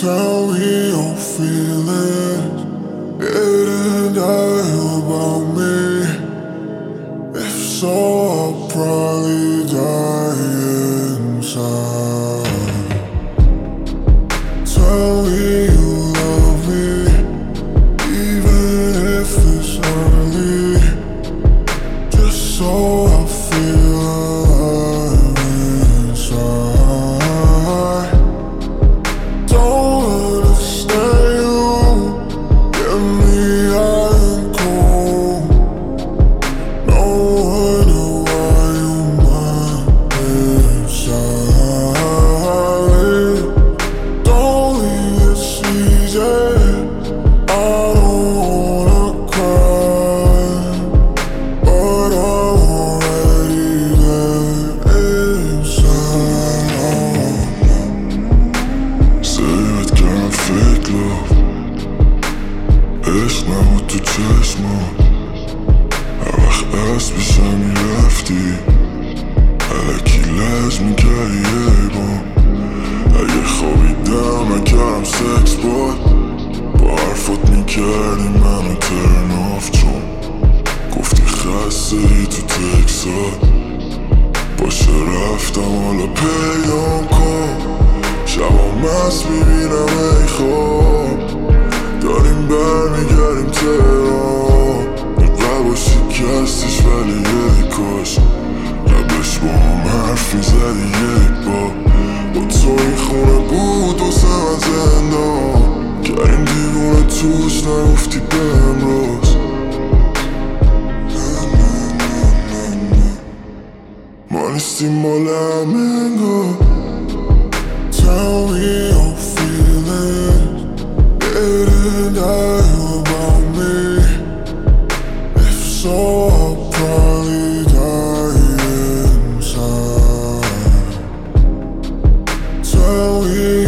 Tell me your feelings. Didn't die about me. If so, I'll probably die inside. Tell me you love me, even if it's early. Just so I اخ اس بسامي لفتي عليكي لازم كايبا اگه خوابیدم نکردم سکس باد با حرفات می‌کردی منو ترن آف چون. گفتی خسته ای تو تکسات باشه رفتم حالا پیام کن. شبا مست می‌بینم ای خواب. داریم برمیگردیم تهران. ای کاش قبلش با هم حرف میزدی یک بار با تو این خونه بود و من زندان کردیم دیوونه توش نگفتی بهم راست ما نیستیم مال همه انگار Tell me your feelings. Didn't die about me. If so, I'll probably Tell me